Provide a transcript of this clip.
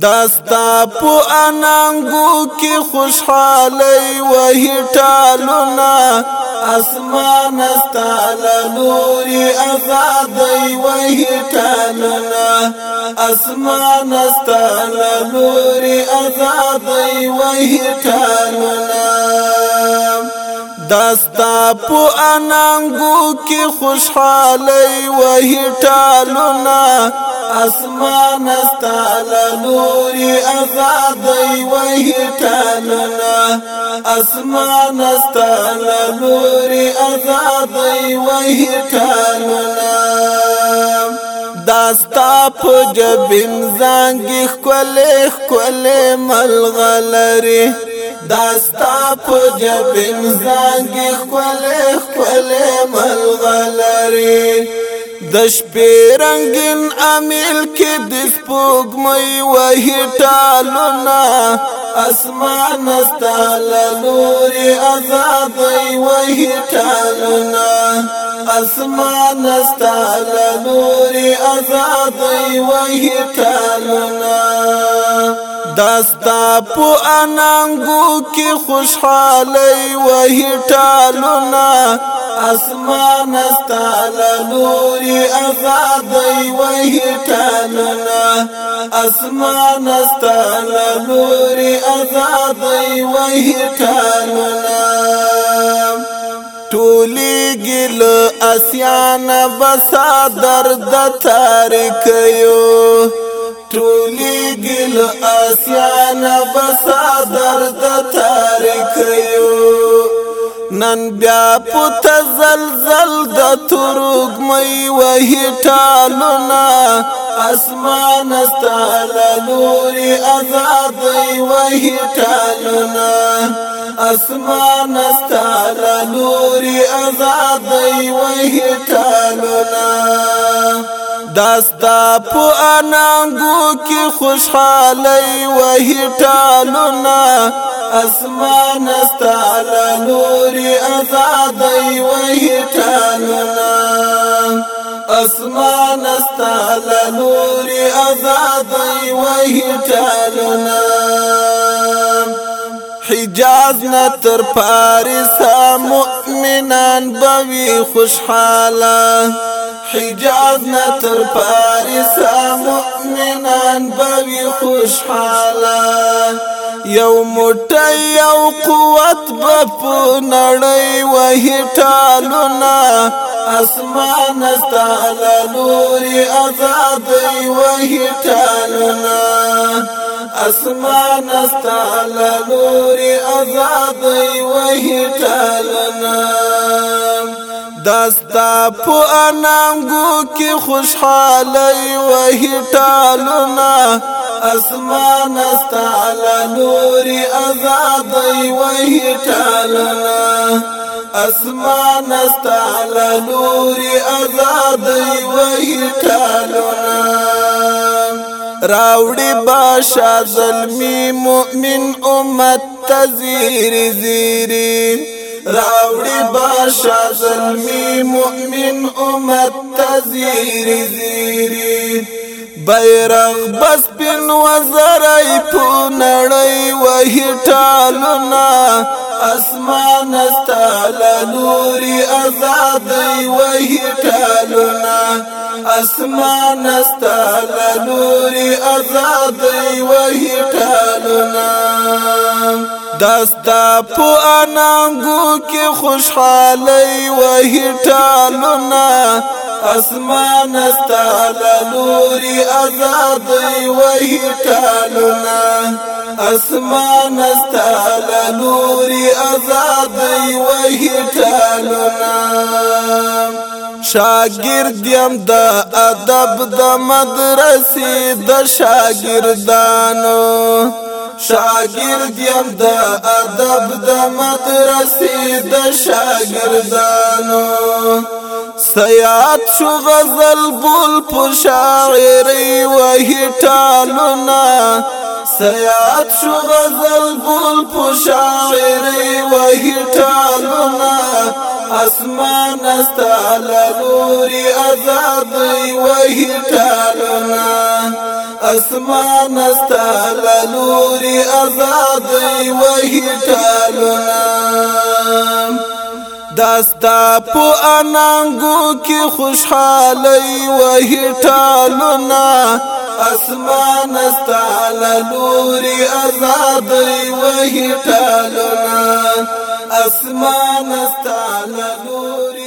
دستا پو اننګو کې خوشحالي وهټالونا اسمان استال نوري آزادي وهټالونا اسمان استال نوري آزادي وهټالونا دستا پو اننګو کې خوشحالي و هټالونا اسمان استال نوري آزادي و هټالونا اسمان استال نوري آزادي و هټالونا داستا په جبین زنګ خلې خلې ملغلره داستا په جبین ځان کې خپل خپل ملغلري د شپې رنگین امیل کې د سپوږمۍ وهي ټالونه اسمان ستاله لوري آزادۍ وهي ټالونه اسمان ستاله لوري آزادۍ وهي ټالونه دستا پو اننګو کې خوشحالي و هټالونا اسمان استاله لوري آزادي و هټالونا اسمان استاله لوري آزادي و هټالونا ټولی ګل اسیان بسادر د تاریخ یو ټولی ګل آسیان بسادر د تاریخ یو نن بیا پوت زلزل د ترګ مې وهی ټالونا اسمان استال لوري آزاد وهی ټالونا اسمان استال لوري آزاد وهی ټالونا دستا په انانګو کې خوشحالي وهي ټالونه اسمان استعلا نور ازادي وهي ټالونه اسمان استعلا نور ازادي وهي ټالونه حجاز نه تر پاریس مؤمنان بوي خوشحاله حجاز نه تر پاریسا مؤمنان بوي خوشحاله یو موټی یو قوت په نړۍ وهی ټالونا اسمان استعلا لوري آزاد وهی ټالونا اسمان استعلا لوري آزاد وهی ټالونا دستا په انانګو کې خوشحالي وهټالونا اسمان استعلا نور آزاد وهټالونا اسمان استعلا نور آزاد وهټالونا راوړي باشا ظلمي مؤمن امت تزير زير راوڑی باشا ظلمی مؤمن امت تزیر زيري بیرغ بس پن وزرای په وحی ٹالونا اسمان استاله نوري وحی ٹالونا اسمان استاله نوري وحی ٹالونا دستا په اننګو کې خوشحالي وهټالونه اسمان استاله لوري آزاد وهټالونه اسمان استاله لوري آزاد وهټالونه شاگرد يم د ادب د مدرسې د شاگردانو شاگرد یم د ادب د مدرسې د شاګردانو سیاد شو غزل بول په شاعري وهي ټالونه سیاد شو غزل بول په شاعري وهي ټالونه اسمان استعلى لوري ازاد وهي ټالونه اسمان استال لوري آزاد وهي ټالنا داستا په اننګو کې خوشحالي وهي ټالنا اسمان استال لوري آزاد وهي ټالنا اسمان استال لوري